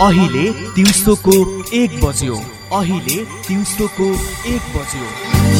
अहिले दिउँसोको एक बज्यो। अहिले दिउँसोको एक बज्यो।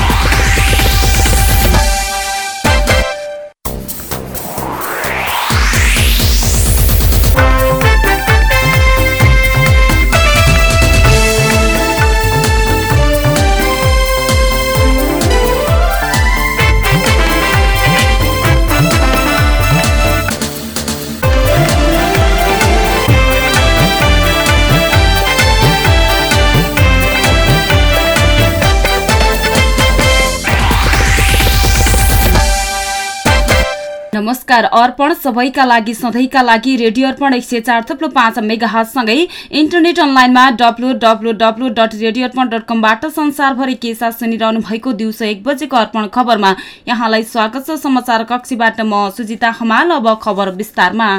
नमस्कार। अर्पण सबैका लागि सधैँका लागि रेडियो अर्पण एक सय चार थप्लो पाँच मेगाहातसँगै इन्टरनेट अनलाइनमा W W W dot radio Arpan dot कमबाट संसारभरि के साथ सुनिरहनु भएको दिउँसो एक बजेको अर्पण खबरमा। यहाँलाई स्वागत छ समाचार कक्षीबाट म सुजिता हमाल अब खबर विस्तारमा।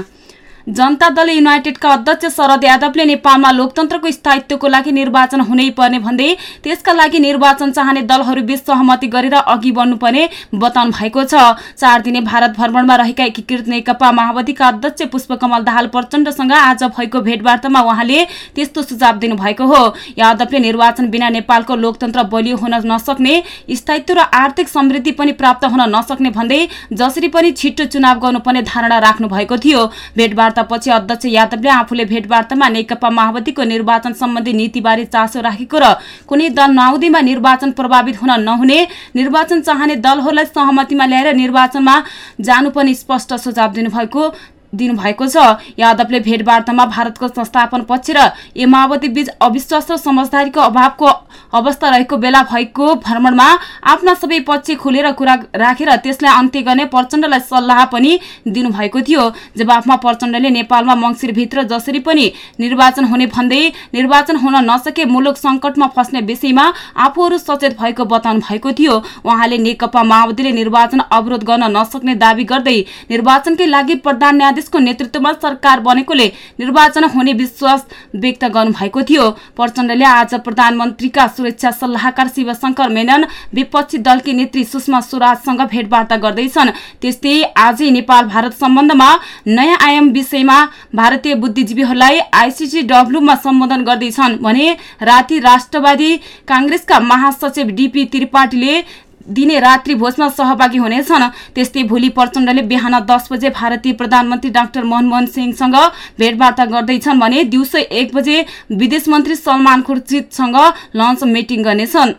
जनता दल युनाइटेडका अध्यक्ष शरद यादवले नेपालमा लोकतन्त्रको स्थायित्वको लागि निर्वाचन हुनै पर्ने भन्दै त्यसका लागि निर्वाचन चाहने दलहरूबीच सहमति गरेर अघि बढ्नुपर्ने बताउनु भएको छ। चार दिने भारत भ्रमणमा रहेका एकीकृत नेकपा माओवादीका अध्यक्ष पुष्पकमल दाहाल प्रचण्डसँग आज भएको भेटवार्तामा उहाँले त्यस्तो सुझाव दिनुभएको हो। यादवले निर्वाचन बिना नेपालको लोकतन्त्र बलियो हुन नसक्ने स्थायित्व र आर्थिक समृद्धि पनि प्राप्त हुन नसक्ने भन्दै जसरी पनि छिट्टो चुनाव गर्नुपर्ने धारणा राख्नु भएको थियो। भेटवार्ता वार्तापछि अध्यक्ष यादवले आफूले भेटवार्तामा नेकपा माओवादीको निर्वाचन सम्बन्धी नीतिबारे चासो राखेको र कुनै दल नआउँदैमा निर्वाचन प्रभावित हुन नहुने निर्वाचन चाहने दलहरूलाई सहमतिमा ल्याएर निर्वाचनमा जानुपर्ने स्पष्ट सुझाव दिनुभएको दिनुभएको छ। यादवले भेटवार्तामा भारतको संस्थापन पक्ष र माओवादी बीच अविश्वास र समझदारीको अभावको अवस्था रहेको बेला भएको भ्रमणमा आफ्ना सबै पक्ष खुलेर कुरा राखेर त्यसलाई अन्त्य गर्ने प्रचण्डलाई सल्लाह पनि दिनुभएको थियो। जवाफमा प्रचण्डले नेपालमा मङ्सिरभित्र जसरी पनि निर्वाचन हुने भन्दै निर्वाचन हुन नसके मुलुक सङ्कटमा फस्ने विषयमा आफूहरू सचेत भएको बताउनु भएको थियो। उहाँले नेकपा माओवादीले निर्वाचन अवरोध गर्न नसक्ने दावी गर्दै निर्वाचनकै लागि प्रधान न्यायाधीशको नेतृत्वमा सरकार बनेकोले निर्वाचन हुने विश्वास व्यक्त गर्नुभएको थियो। प्रचण्डले आज प्रधानमन्त्रीका सुरक्षा सल्लाहकार शिवशंकर मेनन विपक्षी दलकी नेत्री सुषमा स्वराजसँग भेटवार्ता गर्दैछन्। त्यस्तै आजै नेपाल भारत सम्बन्धमा नयाँ आयाम विषयमा भारतीय बुद्धिजीवीहरूलाई आइसिसी डब्लुमा सम्बोधन गर्दैछन् भने राति राष्ट्रवादी काङ्ग्रेसका महासचिव डिपी त्रिपाठीले दिने रात्रि भोजमा सहभागी हुनेछन्। त्यस्तै भोलि प्रचण्डले बिहान दस बजे भारतीय प्रधानमन्त्री डाक्टर मनमोहन सिंहसँग भेटवार्ता गर्दैछन् भने दिउँसो एक बजे विदेश मन्त्री सलमान खुर्सिदसँग लन्च मिटिङ गर्नेछन्।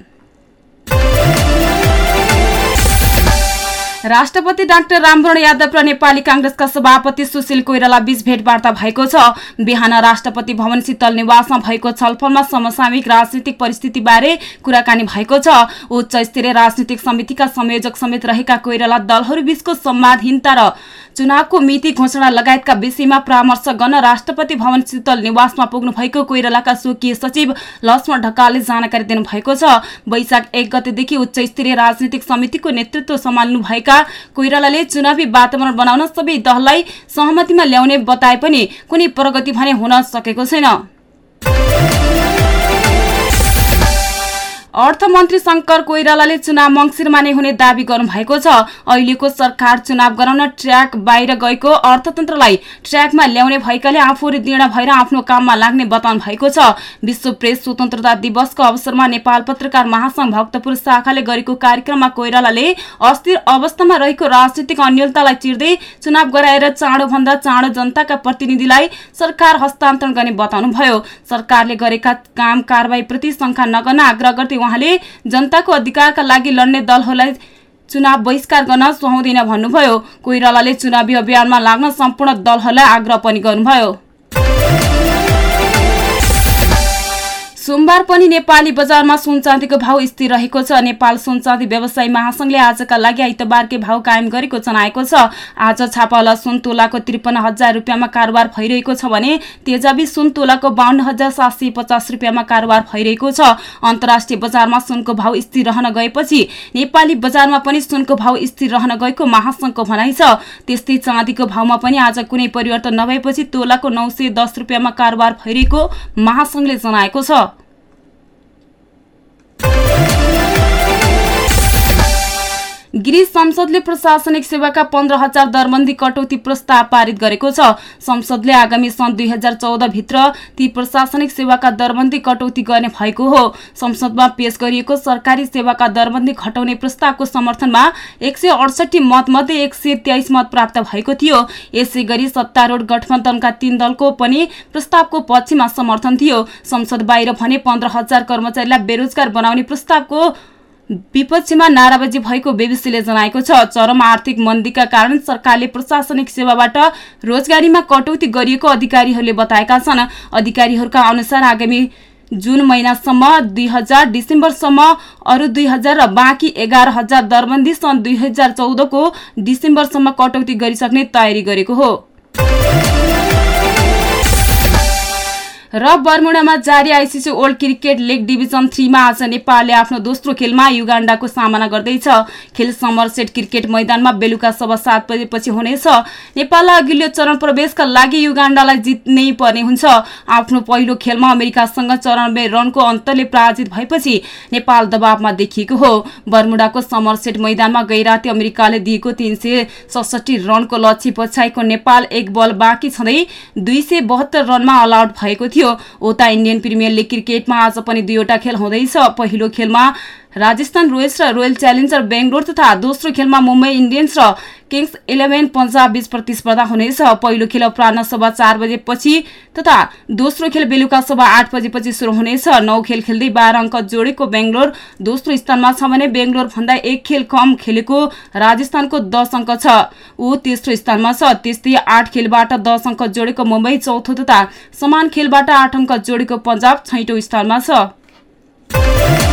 राष्ट्रपति डाक्टर रामवरण यादव र नेपाली काङ्ग्रेसका सभापति सुशील कोइराला बीच भेटवार्ता भएको छ। बिहान राष्ट्रपति भवन शीतल निवासमा भएको छलफलमा समसामयिक राजनीतिक परिस्थितिबारे कुराकानी भएको छ। उच्च स्तरीय राजनीतिक समितिका संयोजक समेत रहेका कोइराला दलहरू बीचको संवादहीनता र चुनावको मिति घोषणा लगायतका विषयमा परामर्श गर्न राष्ट्रपति भवन शीतल निवासमा पुग्नु भएको कोइरालाका स्वकीय सचिव लक्ष्मण ढकालले जानकारी दिनुभएको छ। वैशाख एक गतेदेखि उच्च स्तरीय राजनीतिक समितिको नेतृत्व सम्हाल्नु भएका कोइरालाले चुनावी वातावरण बनाउन सबै दललाई सहमतिमा ल्याउने बताए पनि कुनै प्रगति भने हुन सकेको छैन। अर्थमन्त्री शङ्कर कोइरालाले चुनाव मङ्सिरमा नै हुने दावी गर्नुभएको छ। अहिलेको सरकार चुनाव गराउन ट्र्याक बाहिर गएको अर्थतन्त्रलाई ट्र्याकमा ल्याउने भएकाले आफूहरू दृढ भएर आफ्नो काममा लाग्ने बताउनु भएको छ। विश्व प्रेस स्वतन्त्रता दिवसको अवसरमा नेपाल पत्रकार महासंघ भक्तपुर शाखाले गरेको कार्यक्रममा कोइरालाले अस्थिर अवस्थामा रहेको राजनीतिक अन्यलतालाई चिर्दै चुनाव गराएर चाँडोभन्दा चाँडो जनताका प्रतिनिधिलाई सरकार हस्तान्तरण गर्ने बताउनुभयो। सरकारले गरेका काम कारवाहीप्रति शङ्का नगर्न आग्रह गर्दै उहाँले जनताको अधिकारका लागि लड्ने दलहरूलाई चुनाव बहिष्कार गर्न सुहाउँदैन भन्नुभयो। कोइरालाले चुनावी अभियानमा लाग्न सम्पूर्ण दलहरूलाई आग्रह पनि गर्नुभयो। सोमबार पनि नेपाली बजारमा सुन चाँदीको भाव स्थिर रहेको छ। नेपाल सुन चाँदी व्यवसायी महासंघले आजका लागि आइतबारकै भाव कायम गरेको जनाएको छ। आज छापावाला सुन तोलाको त्रिपन्न हजार रुपियाँमा कारोबार भइरहेको छ भने तेजाबी सुन तोलाको बाहन्न हजार सात सय पचास रुपियाँमा कारोबार भइरहेको छ। अन्तर्राष्ट्रिय बजारमा सुनको भाव स्थिर रहन गएपछि नेपाली बजारमा पनि सुनको भाव स्थिर रहन गएको महासंघको भनाइ छ। त्यस्तै चाँदीको भावमा पनि आज कुनै परिवर्तन नभएपछि तोलाको नौ सय दस रुपियाँमा कारोबार भइरहेको महासंघले जनाएको छ। गिरिज संसदले प्रशासनिक सेवाका पन्ध्र हजार दरबन्दी कटौती प्रस्ताव पारित गरेको छ। संसदले आगामी सन् दुई हजार चौधभित्र ती प्रशासनिक सेवाका दरबन्दी कटौती गर्ने भएको हो। संसदमा पेश गरिएको सरकारी सेवाका दरबन्दी घटाउने प्रस्तावको समर्थनमा एक सय अडसठी मत मध्ये एक सय तेइस मत प्राप्त भएको थियो। यसै गरी सत्तारूढ गठबन्धनका तीन दलको पनि प्रस्तावको पक्षमा समर्थन थियो। संसद बाहिर भने पन्ध्र हजार कर्मचारीलाई बेरोजगार बनाउने प्रस्तावको विपक्षमा नाराबाजी भएको बेबिसीले जनाएको छ। चरम आर्थिक मन्दीका कारण सरकारले प्रशासनिक सेवाबाट रोजगारीमा कटौती गरिएको अधिकारीहरूले बताएका छन्। अधिकारीहरूका अनुसार आगामी जुन महिनासम्म दुई हजार डिसेम्बरसम्म अरू दुई हजार र बाँकी एघार हजार दरबन्दी सन् दुई हजार चौधको डिसेम्बरसम्म कटौती गरिसक्ने तयारी गरेको हो। र बर्मुडामा जारी ICC world cricket league division थ्रीमा आज नेपालले आफ्नो दोस्रो खेलमा युगाण्डाको सामना गर्दैछ। खेल समरसेट क्रिकेट मैदानमा बेलुका सभा सात बजेपछि हुनेछ। नेपाललाई अघिल्लो चरण प्रवेशका लागि युगाण्डालाई जित्नै पर्ने हुन्छ। आफ्नो पहिलो खेलमा अमेरिकासँग चौरानब्बे रनको अन्तरले पराजित भएपछि नेपाल दबावमा देखिएको हो। बर्मुडाको समरसेट मैदानमा गैराती अमेरिकाले दिएको तीन रनको लक्ष्य पछ्याएको नेपाल एक बल बाँकी छँदै दुई रनमा अलआउट भएको थियो। थियो उता इन्डियन प्रिमियर लिग क्रिकेटमा आज पनि दुईवटा खेल हुँदैछ। पहिलो खेलमा राजस्थान रोयल्स र रोयल च्यालेन्जर बेङ्गलोर तथा दोस्रो खेलमा मुम्बई इन्डियन्स र किङ्स इलेभेन पन्जाब बीच प्रतिस्पर्धा हुनेछ। पहिलो खेल अपराह सभा चार बजेपछि तथा दोस्रो खेल बेलुका सभा आठ बजेपछि सुरु हुनेछ। नौ खेल खेल्दै बाह्र अङ्क जोडेको बेङ्गलोर दोस्रो स्थानमा छ भने बेङ्गलोर भन्दा एक खेल कम खेलेको राजस्थानको दस अङ्क छ। ऊ तेस्रो स्थानमा छ त्यस्तै आठ खेलबाट दस अङ्क जोडेको मुम्बई चौथो तथा समान खेलबाट आठ अङ्क जोडेको पन्जाब छैटौँ स्थानमा छ।